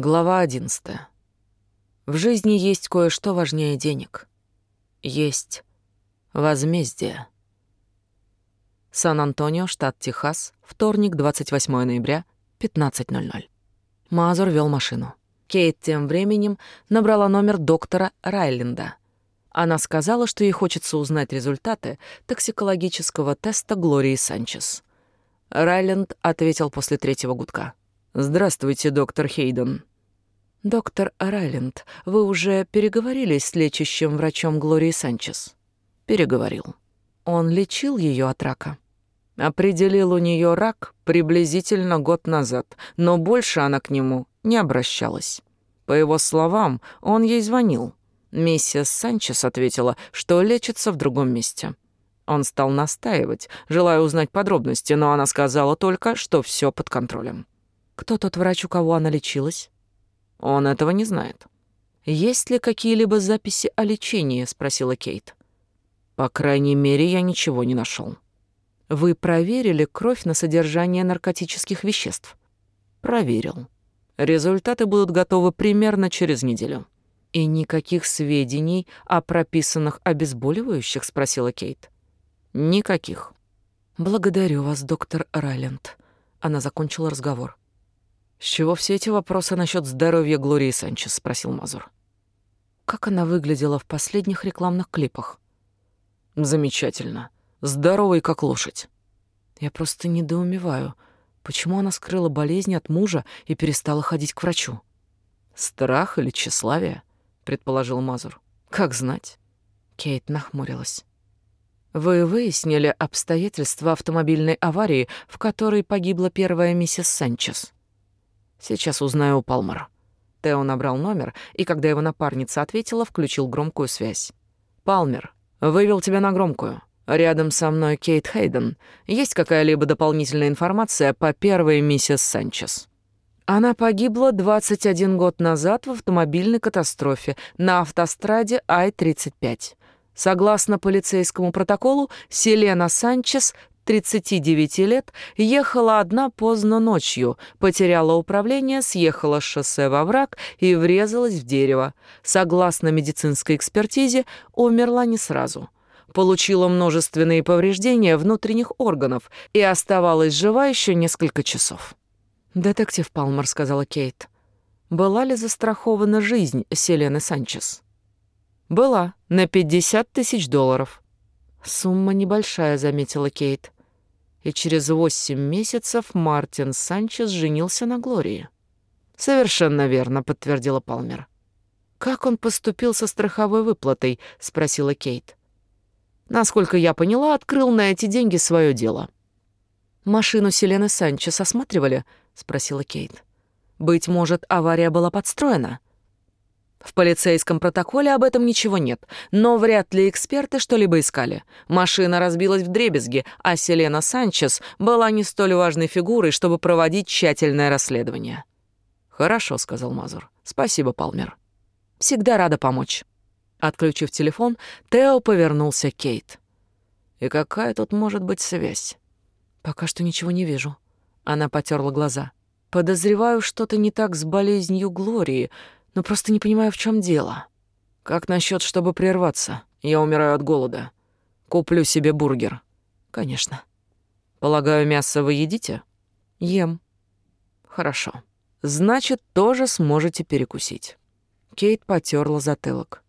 Глава одиннадцатая. В жизни есть кое-что важнее денег. Есть возмездие. Сан-Антонио, штат Техас, вторник, 28 ноября, 15.00. Мазур вел машину. Кейт тем временем набрала номер доктора Райленда. Она сказала, что ей хочется узнать результаты токсикологического теста Глории Санчес. Райленд ответил после третьего гудка. «Здравствуйте, доктор Хейден. «Доктор Райленд, вы уже переговорили с лечащим врачом Глории Санчес?» «Переговорил. Он лечил ее от рака?» «Определил у нее рак приблизительно год назад, но больше она к нему не обращалась. По его словам, он ей звонил. Миссис Санчес ответила, что лечится в другом месте». Он стал настаивать, желая узнать подробности, но она сказала только, что все под контролем. «Кто тот врач, у кого она лечилась?» Он этого не знает. Есть ли какие-либо записи о лечении, спросила Кейт. По крайней мере, я ничего не нашел. Вы проверили кровь на содержание наркотических веществ? Проверил. Результаты будут готовы примерно через неделю. И никаких сведений о прописанных обезболивающих, спросила Кейт. Никаких. Благодарю вас, доктор Райленд. Она закончила разговор. «С чего все эти вопросы насчет здоровья Глории Санчес?» — спросил Мазур. «Как она выглядела в последних рекламных клипах?» «Замечательно. Здоровой, как лошадь». «Я просто недоумеваю, почему она скрыла болезнь от мужа и перестала ходить к врачу?» «Страх или тщеславие?» — предположил Мазур. «Как знать?» Кейт нахмурилась. «Вы выяснили обстоятельства автомобильной аварии, в которой погибла первая миссис Санчес?» Сейчас узнаю у Палмера. Тео набрал номер, и когда его напарница ответила, включил громкую связь. «Палмер, вывел тебя на громкую. Рядом со мной Кейт Хейден. Есть какая-либо дополнительная информация по первой миссис Санчес?» Она погибла 21 год назад в автомобильной катастрофе на автостраде Ай-35. Согласно полицейскому протоколу, Селена Санчес 39 лет, ехала одна поздно ночью, потеряла управление, съехала с шоссе во враг и врезалась в дерево. Согласно медицинской экспертизе, умерла не сразу. Получила множественные повреждения внутренних органов и оставалась жива еще несколько часов. «Детектив Палмер», — сказала Кейт. «Была ли застрахована жизнь Селены Санчес?» «Была, на 50 тысяч долларов». «Сумма небольшая», — заметила Кейт и через восемь месяцев Мартин Санчес женился на Глории. «Совершенно верно», — подтвердила Палмер. «Как он поступил со страховой выплатой?» — спросила Кейт. «Насколько я поняла, открыл на эти деньги свое дело». «Машину Селены Санчес осматривали?» — спросила Кейт. «Быть может, авария была подстроена?» В полицейском протоколе об этом ничего нет, но вряд ли эксперты что-либо искали. Машина разбилась в дребезги, а Селена Санчес была не столь важной фигурой, чтобы проводить тщательное расследование. «Хорошо», — сказал Мазур. «Спасибо, Палмер. Всегда рада помочь». Отключив телефон, Тео повернулся к Кейт. «И какая тут может быть связь?» «Пока что ничего не вижу». Она потерла глаза. «Подозреваю, что-то не так с болезнью Глории», но просто не понимаю, в чем дело. Как насчет, чтобы прерваться? Я умираю от голода. Куплю себе бургер. Конечно. Полагаю, мясо вы едите? Ем. Хорошо. Значит, тоже сможете перекусить. Кейт потерла затылок.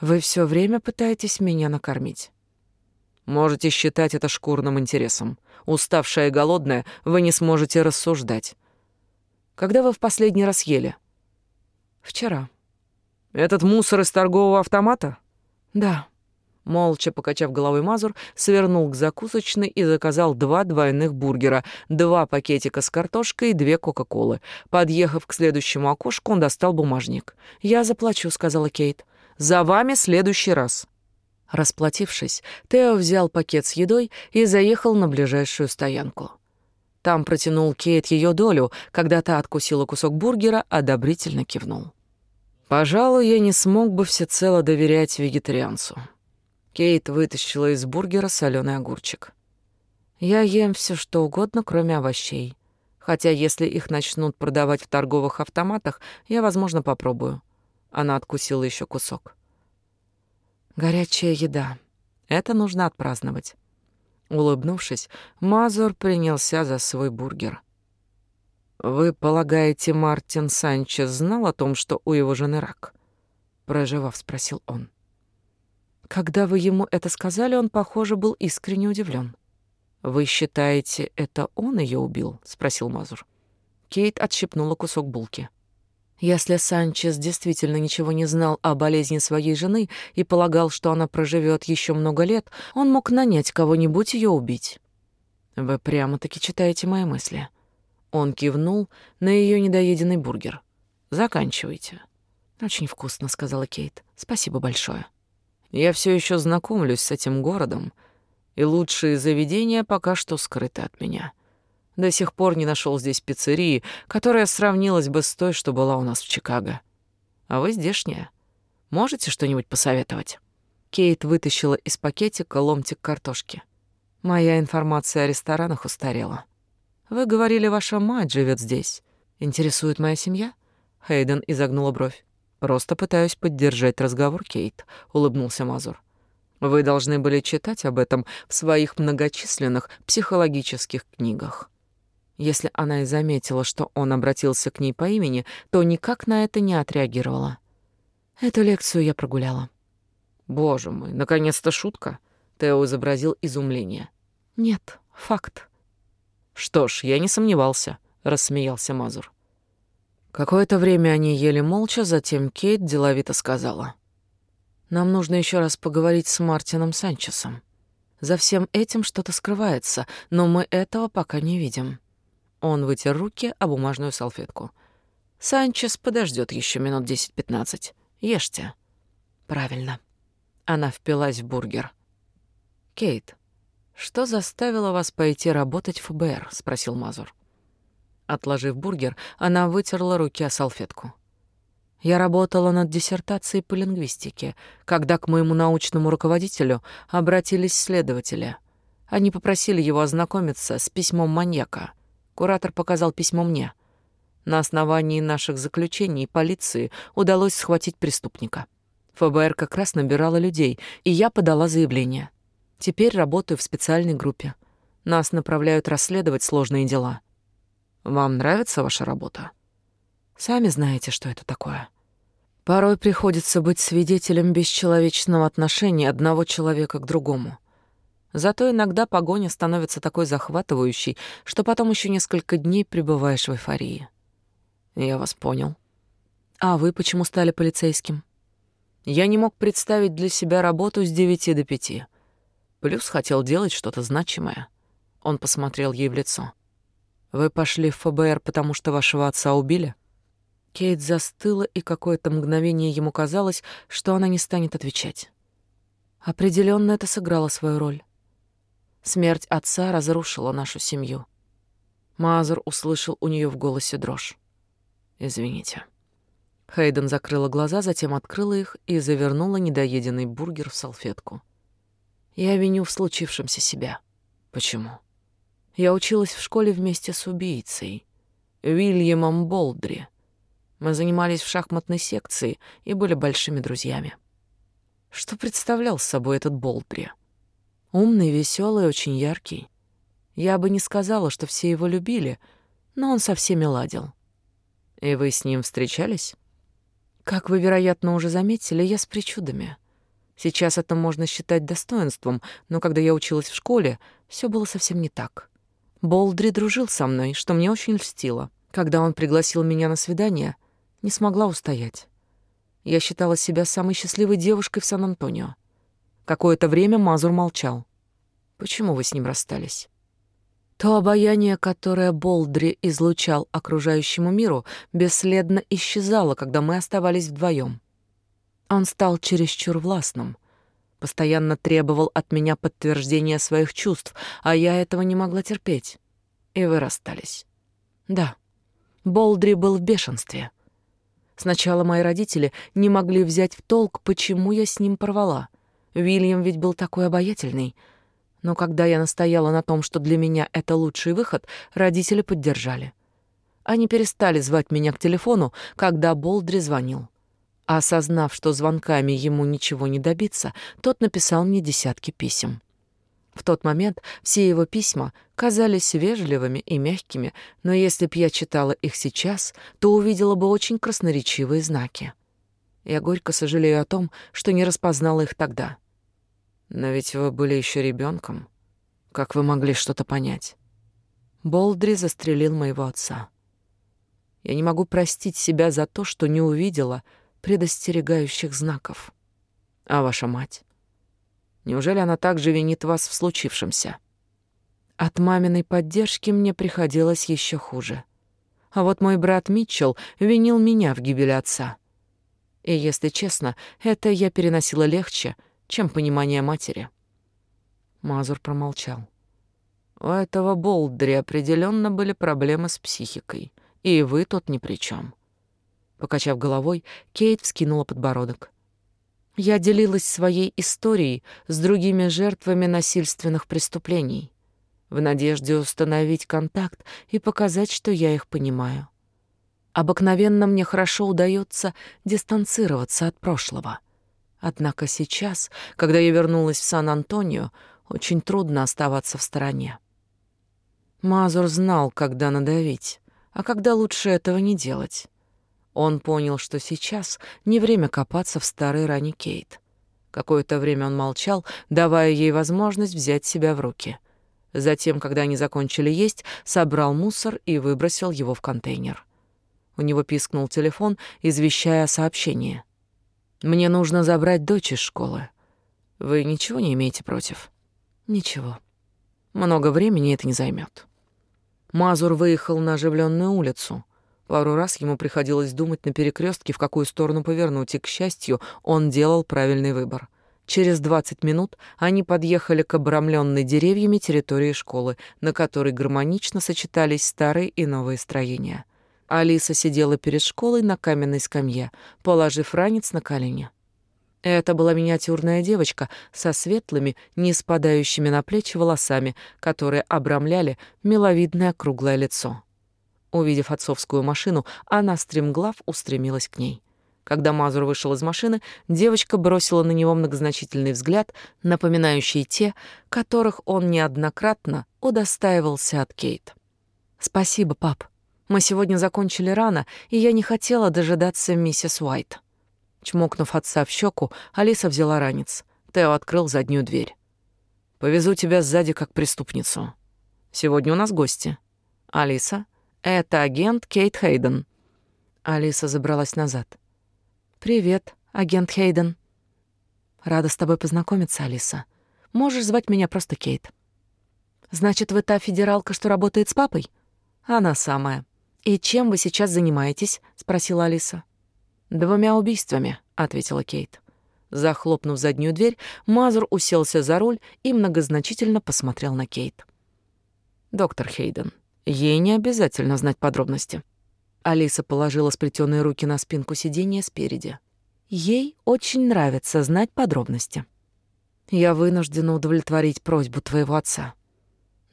Вы все время пытаетесь меня накормить. Можете считать это шкурным интересом. Уставшая и голодная, вы не сможете рассуждать. Когда вы в последний раз ели? — Вчера. Этот мусор из торгового автомата? Да. Молча покачав головой Мазур, свернул к закусочной и заказал два двойных бургера, два пакетика с картошкой и две кока-колы. Подъехав к следующему окошку, он достал бумажник. «Я заплачу», — сказала Кейт. «За вами следующий раз». Расплатившись, Тео взял пакет с едой и заехал на ближайшую стоянку. Там протянул Кейт ее долю, когда та откусила кусок бургера, одобрительно кивнул. Пожалуй, я не смог бы всецело доверять вегетарианцу. Кейт вытащила из бургера соленый огурчик. Я ем все что угодно, кроме овощей. Хотя если их начнут продавать в торговых автоматах, я, возможно, попробую. Она откусила еще кусок. Горячая еда. Это нужно отпраздновать. Улыбнувшись, Мазур принялся за свой бургер. «Вы полагаете, Мартин Санчес знал о том, что у его жены рак?» Проживав, спросил он. Когда вы ему это сказали, он, похоже, был искренне удивлен. «Вы считаете, это он ее убил?» — спросил Мазур. Кейт отщипнула кусок булки. Если Санчес действительно ничего не знал о болезни своей жены и полагал, что она проживет еще много лет, он мог нанять кого-нибудь ее убить. Вы прямо-таки читаете мои мысли. Он кивнул на ее недоеденный бургер. Заканчивайте. Очень вкусно, сказала Кейт. Спасибо большое. Я все еще знакомлюсь с этим городом, и лучшие заведения пока что скрыты от меня. До сих пор не нашел здесь пиццерии, которая сравнилась бы с той, что была у нас в Чикаго. А вы здешняя. Можете что-нибудь посоветовать?» Кейт вытащила из пакетика ломтик картошки. «Моя информация о ресторанах устарела. Вы говорили, ваша мать живет здесь. Интересует моя семья?» Хейден изогнула бровь. «Просто пытаюсь поддержать разговор, Кейт», — улыбнулся Мазур. «Вы должны были читать об этом в своих многочисленных психологических книгах». Если она и заметила, что он обратился к ней по имени, то никак на это не отреагировала. Эту лекцию я прогуляла. «Боже мой, наконец-то шутка!» Тео изобразил изумление. «Нет, факт». «Что ж, я не сомневался», — рассмеялся Мазур. Какое-то время они ели молча, затем Кейт деловито сказала. «Нам нужно еще раз поговорить с Мартином Санчесом. За всем этим что-то скрывается, но мы этого пока не видим». Он вытер руки о бумажную салфетку. «Санчес подождет еще минут десять-пятнадцать. Ешьте». «Правильно». Она впилась в бургер. «Кейт, что заставило вас пойти работать в ФБР?» — спросил Мазур. Отложив бургер, она вытерла руки о салфетку. Я работала над диссертацией по лингвистике, когда к моему научному руководителю обратились следователи. Они попросили его ознакомиться с письмом маньяка. Куратор показал письмо мне. На основании наших заключений полиции удалось схватить преступника. ФБР как раз набирала людей, и я подала заявление. Теперь работаю в специальной группе. Нас направляют расследовать сложные дела. Вам нравится ваша работа? Сами знаете, что это такое. Порой приходится быть свидетелем бесчеловечного отношения одного человека к другому. Зато иногда погоня становится такой захватывающей, что потом еще несколько дней пребываешь в эйфории. Я вас понял. А вы почему стали полицейским? Я не мог представить для себя работу с девяти до пяти. Плюс хотел делать что-то значимое. Он посмотрел ей в лицо. Вы пошли в ФБР, потому что вашего отца убили? Кейт застыла, и какое-то мгновение ему казалось, что она не станет отвечать. Определенно это сыграло свою роль. Смерть отца разрушила нашу семью. Мазур услышал у нее в голосе дрожь. «Извините». Хейден закрыла глаза, затем открыла их и завернула недоеденный бургер в салфетку. «Я виню в случившемся себя. Почему?» Я училась в школе вместе с убийцей, Уильямом Болдри. Мы занимались в шахматной секции и были большими друзьями. Что представлял собой этот Болдри? Умный, веселый, очень яркий. Я бы не сказала, что все его любили, но он со всеми ладил. И вы с ним встречались? Как вы, вероятно, уже заметили, я с причудами. Сейчас это можно считать достоинством, но когда я училась в школе, все было совсем не так. Болдри дружил со мной, что мне очень льстило. Когда он пригласил меня на свидание, не смогла устоять. Я считала себя самой счастливой девушкой в Сан-Антонио. Какое-то время Мазур молчал. «Почему вы с ним расстались?» То обаяние, которое Болдри излучал окружающему миру, бесследно исчезало, когда мы оставались вдвоем. Он стал чересчур властным, постоянно требовал от меня подтверждения своих чувств, а я этого не могла терпеть. И вы расстались. Да, Болдри был в бешенстве. Сначала мои родители не могли взять в толк, почему я с ним порвала — Вильям ведь был такой обаятельный. Но когда я настояла на том, что для меня это лучший выход, родители поддержали. они перестали звать меня к телефону, когда Болдри звонил. Осознав, что звонками ему ничего не добиться, тот написал мне десятки писем. В тот момент все его письма казались вежливыми и мягкими, но если б я читала их сейчас, то увидела бы очень красноречивые знаки. Я горько сожалею о том, что не распознала их тогда. Но ведь вы были еще ребенком. Как вы могли что-то понять? Болдри застрелил моего отца. Я не могу простить себя за то, что не увидела предостерегающих знаков. А ваша мать? Неужели она также винит вас в случившемся? От маминой поддержки мне приходилось еще хуже. А вот мой брат Митчелл винил меня в гибели отца. И, если честно, это я переносила легче, чем понимание матери. Мазур промолчал. У этого Болдри определенно были проблемы с психикой, и вы тут ни при чем. Покачав головой, Кейт вскинула подбородок. Я делилась своей историей с другими жертвами насильственных преступлений, в надежде установить контакт и показать, что я их понимаю. Обыкновенно мне хорошо удается дистанцироваться от прошлого. Однако сейчас, когда я вернулась в Сан-Антонио, очень трудно оставаться в стороне. Мазур знал, когда надавить, а когда лучше этого не делать. Он понял, что сейчас не время копаться в старой ране Кейт. Какое-то время он молчал, давая ей возможность взять себя в руки. Затем, когда они закончили есть, собрал мусор и выбросил его в контейнер. У него пискнул телефон, извещая о сообщении. «Мне нужно забрать дочь из школы. Вы ничего не имеете против?» «Ничего. Много времени это не займет. Мазур выехал на оживленную улицу. Пару раз ему приходилось думать на перекрестке, в какую сторону повернуть, и, к счастью, он делал правильный выбор. Через 20 минут они подъехали к обрамленной деревьями территории школы, на которой гармонично сочетались старые и новые строения. Алиса сидела перед школой на каменной скамье, положив ранец на колени. Это была миниатюрная девочка со светлыми, не спадающими на плечи волосами, которые обрамляли миловидное круглое лицо. Увидев отцовскую машину, она стремглав устремилась к ней. Когда Мазур вышел из машины, девочка бросила на него многозначительный взгляд, напоминающий те, которых он неоднократно удостаивался от Кейт. «Спасибо, пап. Мы сегодня закончили рано, и я не хотела дожидаться миссис Уайт». Чмокнув отца в щеку, Алиса взяла ранец. Тео открыл заднюю дверь. «Повезу тебя сзади как преступницу. Сегодня у нас гости. Алиса, это агент Кейт Хейден». Алиса забралась назад. «Привет, агент Хейден». «Рада с тобой познакомиться, Алиса. Можешь звать меня просто Кейт». «Значит, вы та федералка, что работает с папой?» «Она самая». «И чем вы сейчас занимаетесь?» — спросила Алиса. «Двумя убийствами», — ответила Кейт. Захлопнув заднюю дверь, Мазур уселся за руль и многозначительно посмотрел на Кейт. «Доктор Хейден, Ей не обязательно знать подробности. Алиса положила сплетенные руки на спинку сиденья спереди. Ей очень нравится знать подробности. Я вынуждена удовлетворить просьбу твоего отца.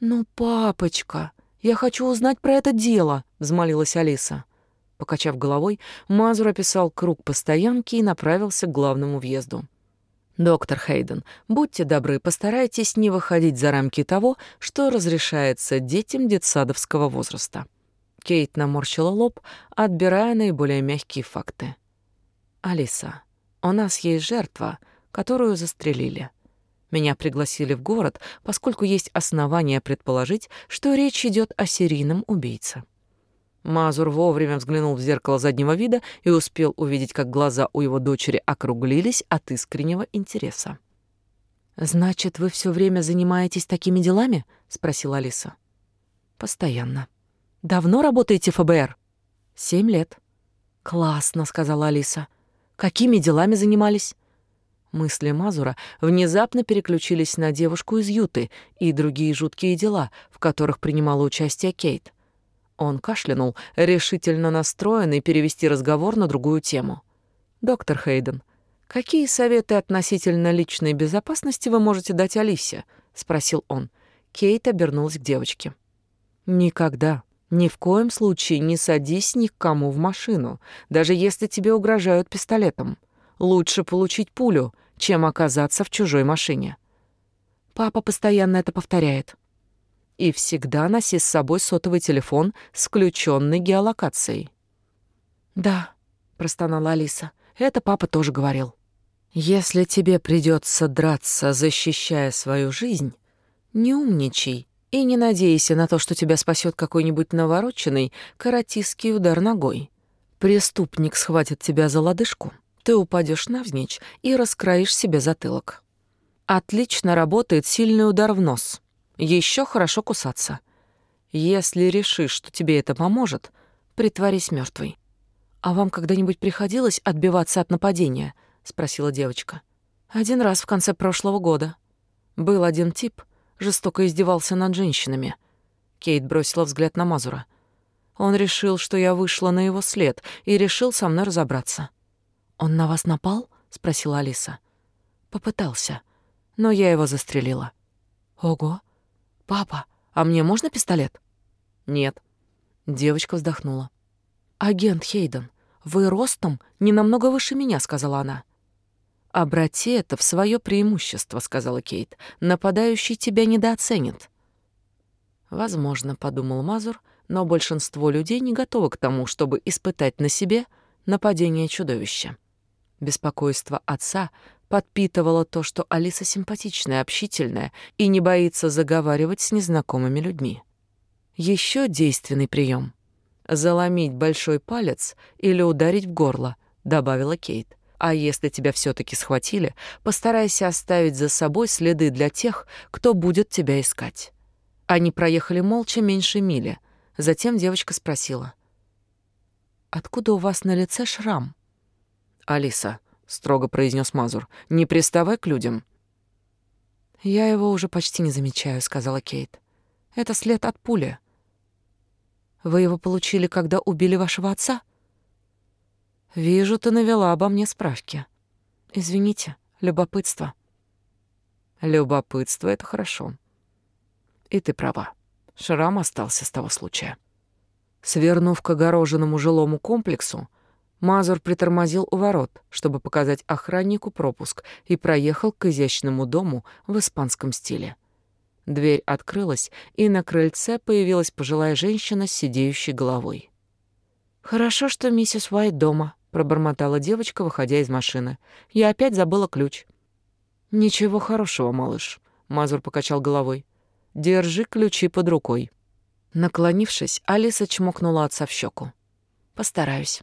Ну, папочка, я хочу узнать про это дело, взмолилась Алиса. Покачав головой, Мазур описал круг по стоянке и направился к главному въезду. «Доктор Хейден, будьте добры, постарайтесь не выходить за рамки того, что разрешается детям детсадовского возраста». Кейт наморщила лоб, отбирая наиболее мягкие факты. «Алиса, у нас есть жертва, которую застрелили. Меня пригласили в город, поскольку есть основания предположить, что речь идет о серийном убийце». Мазур вовремя взглянул в зеркало заднего вида и успел увидеть, как глаза у его дочери округлились от искреннего интереса. «Значит, вы все время занимаетесь такими делами?» — спросила Алиса. «Постоянно». «Давно работаете в ФБР?» «Семь лет». «Классно», — сказала Алиса. «Какими делами занимались?» Мысли Мазура внезапно переключились на девушку из Юты и другие жуткие дела, в которых принимала участие Кейт. Он кашлянул, решительно настроенный перевести разговор на другую тему. «Доктор Хейден, какие советы относительно личной безопасности вы можете дать Алисе?» — спросил он. Кейт обернулась к девочке. «Никогда Ни в коем случае не садись ни к кому в машину, даже если тебе угрожают пистолетом. Лучше получить пулю, чем оказаться в чужой машине. Папа постоянно это повторяет. И всегда носи с собой сотовый телефон с включенной геолокацией. «Да», — простонала Алиса, — «это папа тоже говорил». «Если тебе придется драться, защищая свою жизнь, не умничай и не надейся на то, что тебя спасет какой-нибудь навороченный каратистский удар ногой. Преступник схватит тебя за лодыжку, ты упадешь навзничь и раскроишь себе затылок. Отлично работает сильный удар в нос. Еще хорошо кусаться. Если решишь, что тебе это поможет, притворись мертвой. А вам когда-нибудь приходилось отбиваться от нападения? спросила девочка. Один раз в конце прошлого года. Был один тип, жестоко издевался над женщинами. Кейт бросила взгляд на Мазура. Он решил, что я вышла на его след, и решил со мной разобраться. «Он на вас напал?» — спросила Алиса. «Попытался, но я его застрелила». «Ого! Папа, а мне можно пистолет?» «Нет». Девочка вздохнула. «Агент Хейден, вы ростом не намного выше меня», — сказала она. «Обрати это в свое преимущество», — сказала Кейт. «Нападающий тебя недооценит». «Возможно», — подумал Мазур, «но большинство людей не готовы к тому, чтобы испытать на себе нападение чудовища». Беспокойство отца подпитывало то, что Алиса симпатичная, общительная и не боится заговаривать с незнакомыми людьми. Еще действенный прием — заломить большой палец или ударить в горло, добавила Кейт. А если тебя все таки схватили, постарайся оставить за собой следы для тех, кто будет тебя искать. Они проехали молча меньше мили. Затем девочка спросила: "Откуда у вас на лице шрам?" "Алиса", строго произнес Мазур. "Не приставай к людям". "Я его уже почти не замечаю", сказала Кейт. "Это след от пули. Вы его получили, когда убили вашего отца?" Вижу, ты навела обо мне справки. Извините, любопытство. Любопытство — это хорошо. И ты права. Шрам остался с того случая. Свернув к огороженному жилому комплексу, Мазур притормозил у ворот, чтобы показать охраннику пропуск, и проехал к изящному дому в испанском стиле. Дверь открылась, и на крыльце появилась пожилая женщина с сидеющей головой. «Хорошо, что миссис Уайт дома», пробормотала девочка, выходя из машины. Я опять забыла ключ. Ничего хорошего, малыш, Мазур покачал головой. Держи ключи под рукой. Наклонившись, Алиса чмокнула отца в щеку. Постараюсь.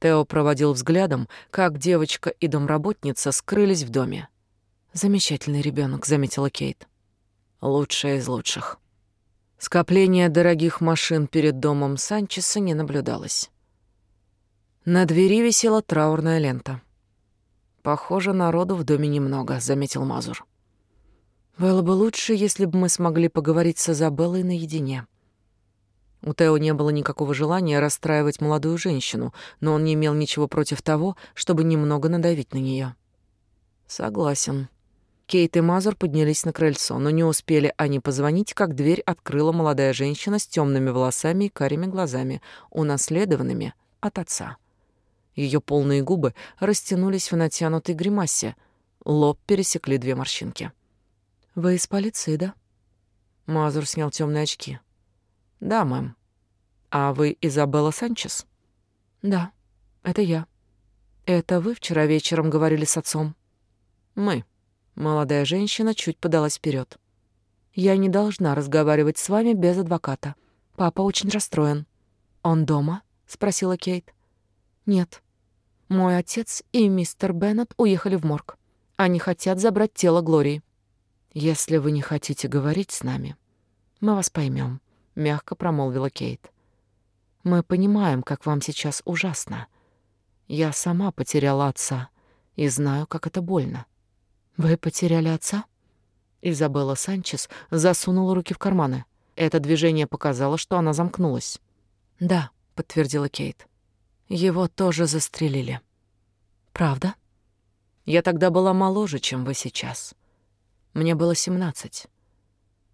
Тео проводил взглядом, как девочка и домработница скрылись в доме. Замечательный ребенок, заметила Кейт. Лучшая из лучших. Скопление дорогих машин перед домом Санчеса не наблюдалось. На двери висела траурная лента. «Похоже, народу в доме немного», — заметил Мазур. «Было бы лучше, если бы мы смогли поговорить с Изабеллой наедине». У Тео не было никакого желания расстраивать молодую женщину, но он не имел ничего против того, чтобы немного надавить на нее. «Согласен». Кейт и Мазур поднялись на крыльцо, но не успели они позвонить, как дверь открыла молодая женщина с темными волосами и карими глазами, унаследованными от отца. Ее полные губы растянулись в натянутой гримасе. Лоб пересекли две морщинки. «Вы из полиции, да?» Мазур снял темные очки. «Да, мэм. А вы Изабелла Санчес?» «Да, это я. Это вы вчера вечером говорили с отцом?» «Мы». Молодая женщина чуть подалась вперед. «Я не должна разговаривать с вами без адвоката. Папа очень расстроен». «Он дома?» — спросила Кейт. «Нет. Мой отец и мистер Беннет уехали в морг. Они хотят забрать тело Глории. Если вы не хотите говорить с нами, мы вас поймем, мягко промолвила Кейт. Мы понимаем, как вам сейчас ужасно. Я сама потеряла отца и знаю, как это больно. Вы потеряли отца? Изабелла Санчес засунула руки в карманы. Это движение показало, что она замкнулась. Да, подтвердила Кейт. Его тоже застрелили. Правда? Я тогда была моложе, чем вы сейчас. Мне было семнадцать.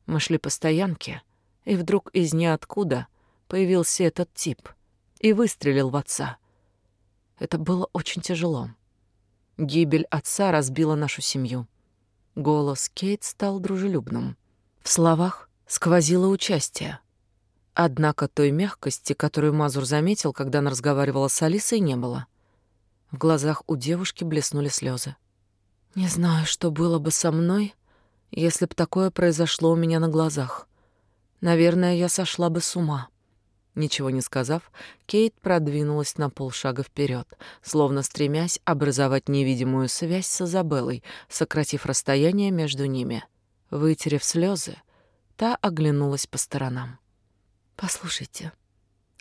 Мы шли по стоянке, и вдруг из ниоткуда появился этот тип и выстрелил в отца. Это было очень тяжело. Гибель отца разбила нашу семью. Голос Кейт стал дружелюбным. В словах сквозило участие. Однако той мягкости, которую Мазур заметил, когда она разговаривала с Алисой, не было. В глазах у девушки блеснули слезы. «Не знаю, что было бы со мной, если б такое произошло у меня на глазах. Наверное, я сошла бы с ума». Ничего не сказав, Кейт продвинулась на полшага вперед, словно стремясь образовать невидимую связь с Изабеллой, сократив расстояние между ними. Вытерев слезы, та оглянулась по сторонам. «Послушайте,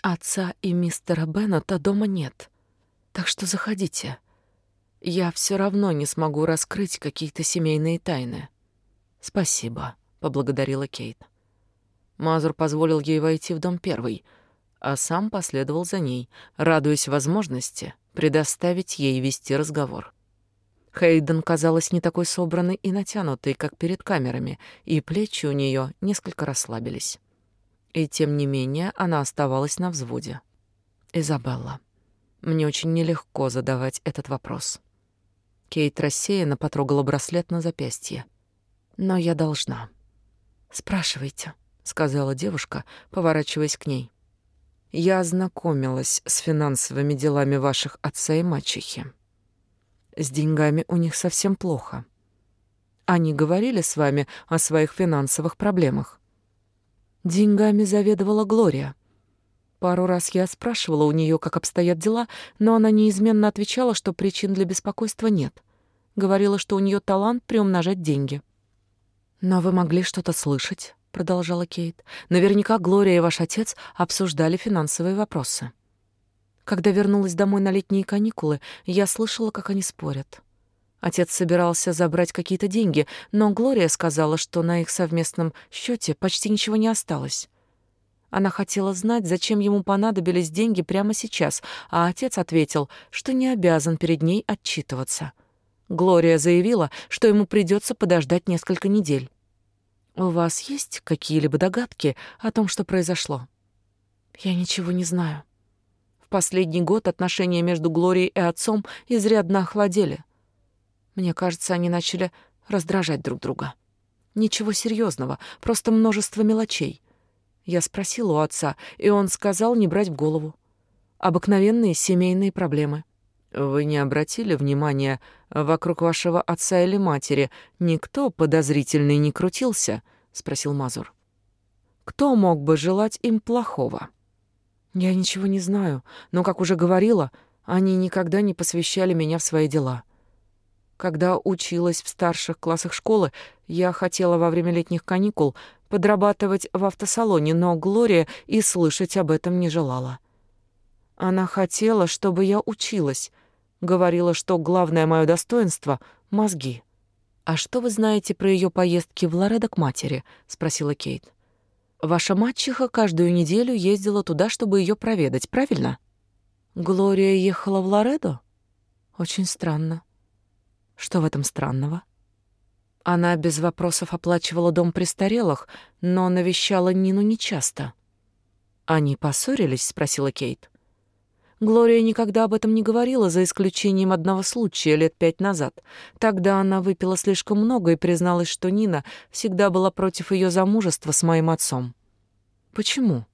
отца и мистера Беннета дома нет, так что заходите. Я все равно не смогу раскрыть какие-то семейные тайны». «Спасибо», — поблагодарила Кейт. Мазур позволил ей войти в дом первый, а сам последовал за ней, радуясь возможности предоставить ей вести разговор. Хейден казалась не такой собранной и натянутой, как перед камерами, и плечи у нее несколько расслабились. И тем не менее она оставалась на взводе. «Изабелла, мне очень нелегко задавать этот вопрос». Кейт рассеянно потрогала браслет на запястье. «Но я должна». «Спрашивайте», — сказала девушка, поворачиваясь к ней. «Я ознакомилась с финансовыми делами ваших отца и мачехи. С деньгами у них совсем плохо. Они говорили с вами о своих финансовых проблемах?» Деньгами заведовала Глория. Пару раз я спрашивала у нее, как обстоят дела, но она неизменно отвечала, что причин для беспокойства нет. Говорила, что у нее талант приумножать деньги. «Но вы могли что-то слышать?» — продолжала Кейт. «Наверняка Глория и ваш отец обсуждали финансовые вопросы. Когда вернулась домой на летние каникулы, я слышала, как они спорят. Отец собирался забрать какие-то деньги, но Глория сказала, что на их совместном счете почти ничего не осталось. Она хотела знать, зачем ему понадобились деньги прямо сейчас, а отец ответил, что не обязан перед ней отчитываться. Глория заявила, что ему придется подождать несколько недель. «У вас есть какие-либо догадки о том, что произошло?» «Я ничего не знаю». В последний год отношения между Глорией и отцом изрядно охладели — мне кажется, они начали раздражать друг друга. Ничего серьезного, просто множество мелочей. Я спросила у отца, и он сказал не брать в голову. Обыкновенные семейные проблемы. Вы не обратили внимания, вокруг вашего отца или матери никто подозрительный не крутился? спросил Мазур. Кто мог бы желать им плохого? Я ничего не знаю, но, как уже говорила, они никогда не посвящали меня в свои дела. Когда училась в старших классах школы, я хотела во время летних каникул подрабатывать в автосалоне, но Глория и слышать об этом не желала. Она хотела, чтобы я училась, говорила, что главное мое достоинство — мозги. «А что вы знаете про ее поездки в Лоредо к матери?» — спросила Кейт. «Ваша мачеха каждую неделю ездила туда, чтобы ее проведать, правильно?» «Глория ехала в Лоредо?» «Очень странно. Что в этом странного? Она без вопросов оплачивала дом престарелых, но навещала Нину нечасто. «Они поссорились?» — спросила Кейт. Глория никогда об этом не говорила, за исключением одного случая лет пять назад. Тогда она выпила слишком много и призналась, что Нина всегда была против ее замужества с моим отцом. Почему?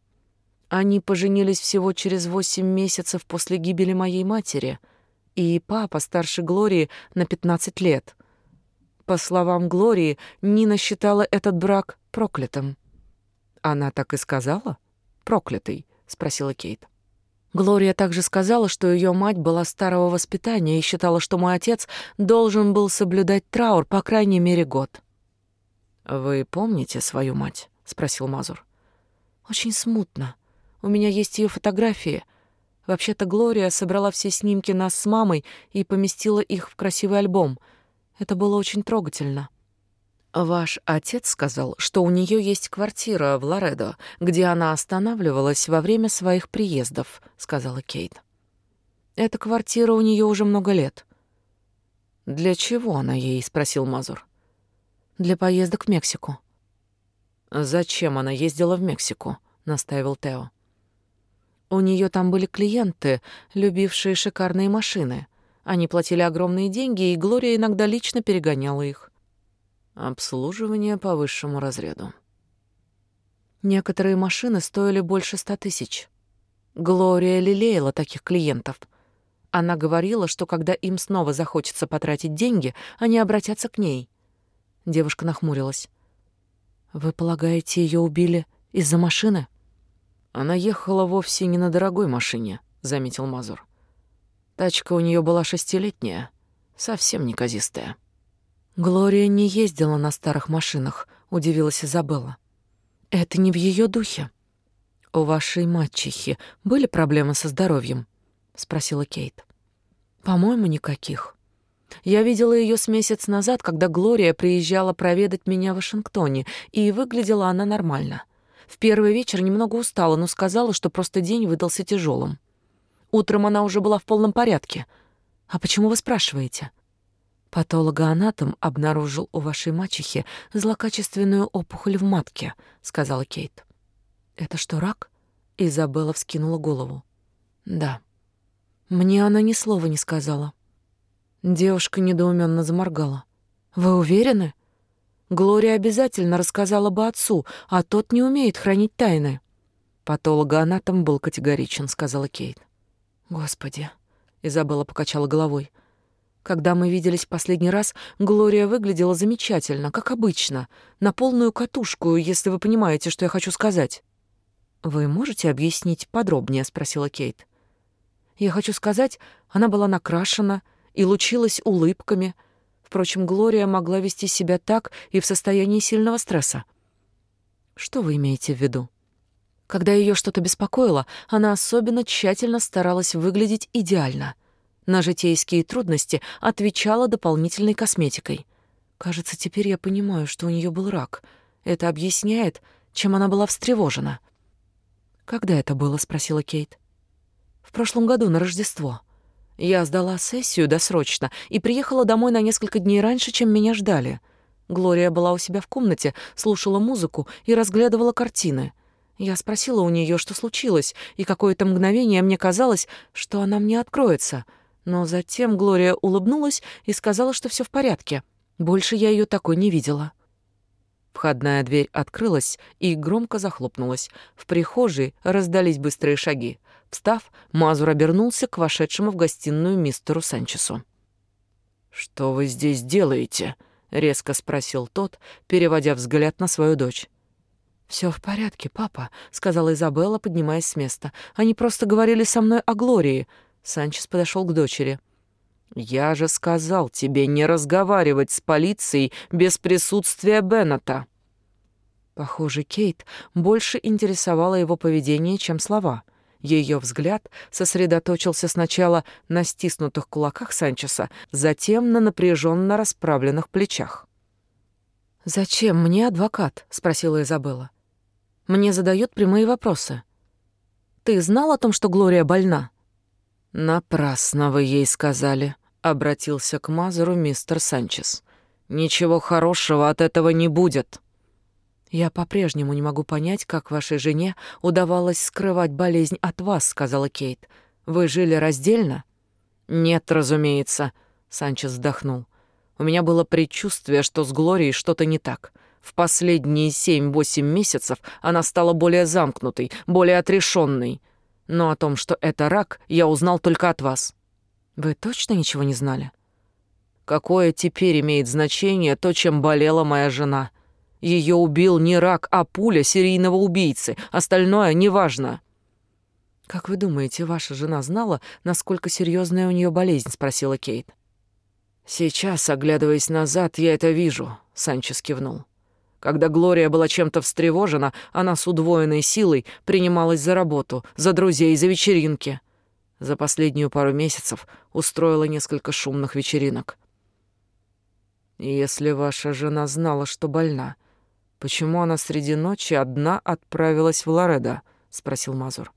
Они поженились всего через восемь месяцев после гибели моей матери — и папа старше Глории на 15 лет. По словам Глории, Нина считала этот брак проклятым. Она так и сказала? Проклятый, спросила Кейт. Глория также сказала, что ее мать была старого воспитания и считала, что мой отец должен был соблюдать траур по крайней мере год. Вы помните свою мать? спросил Мазур. Очень смутно. У меня есть ее фотографии. Вообще-то Глория собрала все снимки нас с мамой и поместила их в красивый альбом. Это было очень трогательно. Ваш отец сказал, что у нее есть квартира в Лоредо, где она останавливалась во время своих приездов, сказала Кейт. Эта квартира у нее уже много лет. Для чего она ей, спросил Мазур. Для поездок в Мексику. Зачем она ездила в Мексику? настаивал Тео. У нее там были клиенты, любившие шикарные машины. Они платили огромные деньги, и Глория иногда лично перегоняла их. Обслуживание по высшему разряду. Некоторые машины стоили больше ста тысяч. Глория лелеяла таких клиентов. Она говорила, что когда им снова захочется потратить деньги, они обратятся к ней. Девушка нахмурилась. «Вы полагаете, ее убили из-за машины?» «Она ехала вовсе не на дорогой машине», — заметил Мазур. «Тачка у нее была шестилетняя, совсем неказистая». «Глория не ездила на старых машинах», — удивилась Изабелла. Это не в ее духе. У вашей мачехи были проблемы со здоровьем? спросила Кейт. По-моему, никаких. Я видела ее с месяц назад, когда Глория приезжала проведать меня в Вашингтоне, и выглядела она нормально. В первый вечер немного устала, но сказала, что просто день выдался тяжелым. Утром она уже была в полном порядке. А почему вы спрашиваете? Патологоанатом обнаружил у вашей мачехи злокачественную опухоль в матке, сказала Кейт. Это что, рак? Изабелла вскинула голову. Да. Мне она ни слова не сказала. Девушка недоуменно заморгала. Вы уверены? Глория обязательно рассказала бы отцу, а тот не умеет хранить тайны. Патологоанатом был категоричен, сказала Кейт. Господи, Изабелла покачала головой. Когда мы виделись последний раз, Глория выглядела замечательно, как обычно, на полную катушку, если вы понимаете, что я хочу сказать. Вы можете объяснить подробнее, спросила Кейт. Я хочу сказать, она была накрашена и лучилась улыбками. Впрочем, Глория могла вести себя так и в состоянии сильного стресса. Что вы имеете в виду? Когда ее что-то беспокоило, она особенно тщательно старалась выглядеть идеально — на житейские трудности отвечала дополнительной косметикой. Кажется, теперь я понимаю, что у нее был рак. Это объясняет, чем она была встревожена. «Когда это было?» — спросила Кейт. «В прошлом году, на Рождество. Я сдала сессию досрочно и приехала домой на несколько дней раньше, чем меня ждали. Глория была у себя в комнате, слушала музыку и разглядывала картины. Я спросила у нее, что случилось, и какое-то мгновение мне казалось, что она мне откроется — но затем Глория улыбнулась и сказала, что все в порядке. Больше я ее такой не видела. Входная дверь открылась и громко захлопнулась. В прихожей раздались быстрые шаги. Встав, Мазур обернулся к вошедшему в гостиную мистеру Санчесу. «Что вы здесь делаете?» — резко спросил тот, переводя взгляд на свою дочь. Все в порядке, папа», — сказала Изабелла, поднимаясь с места. «Они просто говорили со мной о Глории. Санчес подошел к дочери. «Я же сказал тебе не разговаривать с полицией без присутствия Беннета». Похоже, Кейт больше интересовало его поведение, чем слова. Ее взгляд сосредоточился сначала на стиснутых кулаках Санчеса, затем на напряженно расправленных плечах. «Зачем мне адвокат?» — спросила Изабелла. «Мне задают прямые вопросы. Ты знал о том, что Глория больна?» «Напрасно вы ей сказали», — обратился к Мазеру мистер Санчес. «Ничего хорошего от этого не будет». «Я по-прежнему не могу понять, как вашей жене удавалось скрывать болезнь от вас», — сказала Кейт. «Вы жили раздельно?» «Нет, разумеется», — Санчес вздохнул. «У меня было предчувствие, что с Глорией что-то не так. В последние семь-восемь месяцев она стала более замкнутой, более отрешенной. Но о том, что это рак, я узнал только от вас. Вы точно ничего не знали? Какое теперь имеет значение то, чем болела моя жена? Ее убил не рак, а пуля серийного убийцы. Остальное неважно. Как вы думаете, ваша жена знала, насколько серьезная у нее болезнь, спросила Кейт. Сейчас, оглядываясь назад, я это вижу, Санчес кивнул. Когда Глория была чем-то встревожена, она с удвоенной силой принималась за работу, за друзей, за вечеринки. За последнюю пару месяцев устроила несколько шумных вечеринок. Если ваша жена знала, что больна, почему она среди ночи одна отправилась в Лоредо? спросил Мазур.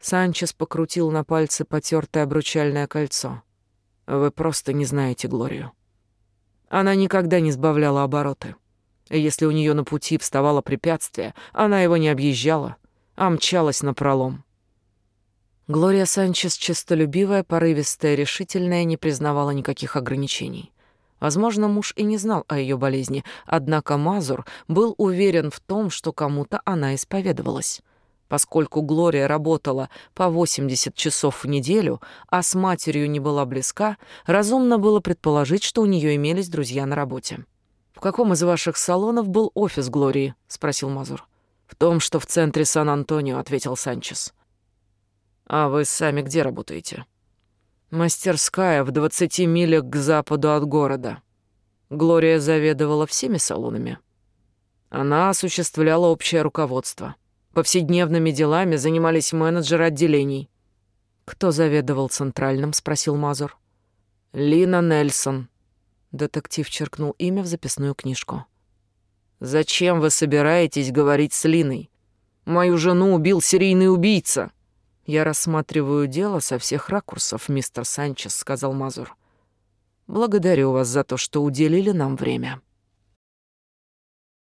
Санчес покрутил на пальце потертое обручальное кольцо. Вы просто не знаете Глорию. Она никогда не сбавляла обороты. Если у нее на пути вставало препятствие, она его не объезжала, а мчалась напролом. Глория Санчес, честолюбивая, порывистая, решительная, не признавала никаких ограничений. Возможно, муж и не знал о ее болезни, однако Мазур был уверен в том, что кому-то она исповедовалась. Поскольку Глория работала по 80 часов в неделю, а с матерью не была близка, разумно было предположить, что у нее имелись друзья на работе. «В каком из ваших салонов был офис Глории?» — спросил Мазур. «В том, что в центре Сан-Антонио», — ответил Санчес. «А вы сами где работаете?» Мастерская в двадцати милях к западу от города. Глория заведовала всеми салонами. Она осуществляла общее руководство. Повседневными делами занимались менеджеры отделений. «Кто заведовал центральным?» — спросил Мазур. «Лина Нельсон». Детектив черкнул имя в записную книжку. «Зачем вы собираетесь говорить с Линой? Мою жену убил серийный убийца». «Я рассматриваю дело со всех ракурсов, мистер Санчес», — сказал Мазур. «Благодарю вас за то, что уделили нам время».